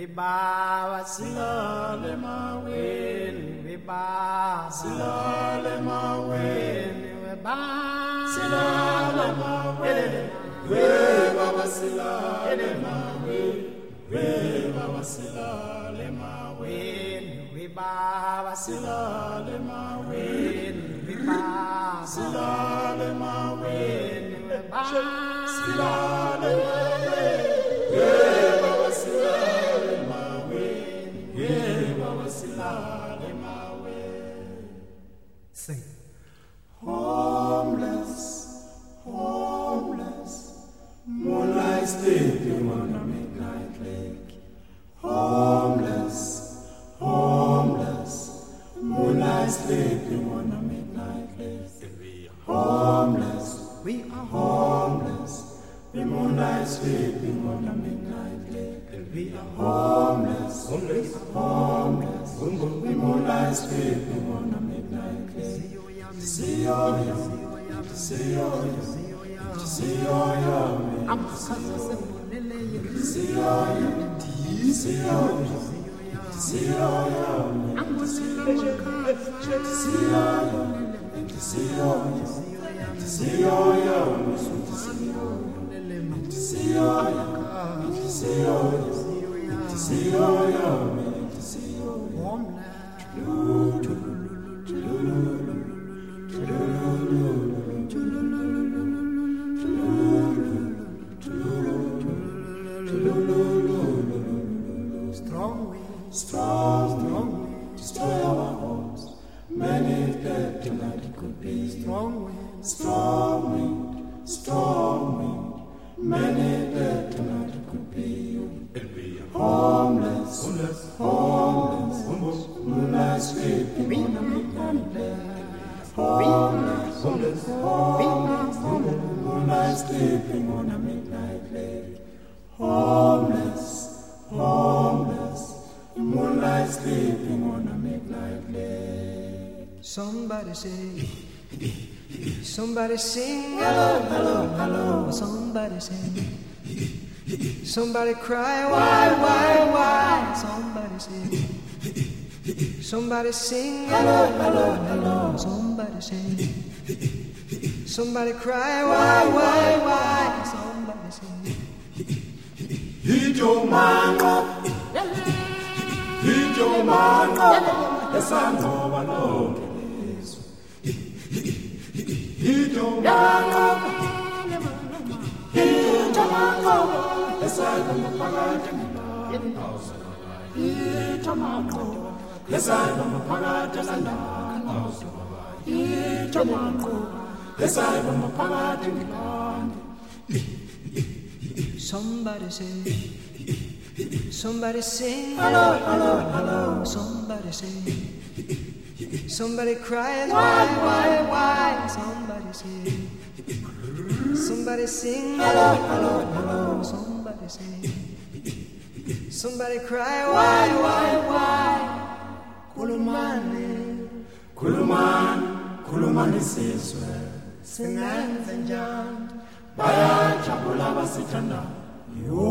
vibawa silale maweni vibawa silale maweni vibawa silale we baba silale we baba silale maweni vibawa silale maweni vibawa silale maweni vibawa silale maweni Sing. Homeless, homeless, moonlight sleeping on a midnight lake. Homeless, homeless, moonlight sleeping on a midnight lake. Homeless, we are homeless, the moonlight sleeping on a midnight lake. We are homeless, homeless, homeless, we moonlight sleeping on a midnight lake. See your Strong wind, strong, strong wind, destroy our homes. Homeless, homeless, homeless. Moonlight sleeping on a midnight lake. Homeless homeless, moonlight sleeping on a midnight lake. Somebody say, somebody sing, hello, hello, hello. Somebody sing, somebody cry, why, why, why? Somebody say, somebody sing, hello, hello, hello. Somebody sing, somebody cry, why, why, why? Somebody sing. Ijomango Ijomango esangoba lonke lizwe Ijomango Ijomango esangoba phakathi nendawo Ijomango esangoba phakathi nendawo Ijomango esangoba phakathi nendawo Somebody say, somebody sing, hello, hello, hello. Somebody say, somebody cries, why, why, why? Somebody say, somebody sing, hello, hello, hello. Somebody say, somebody cry, why, why, why? Kulumani, kulumani, kulumani sizwe. Singenze njani? Bayajabula basithanda yo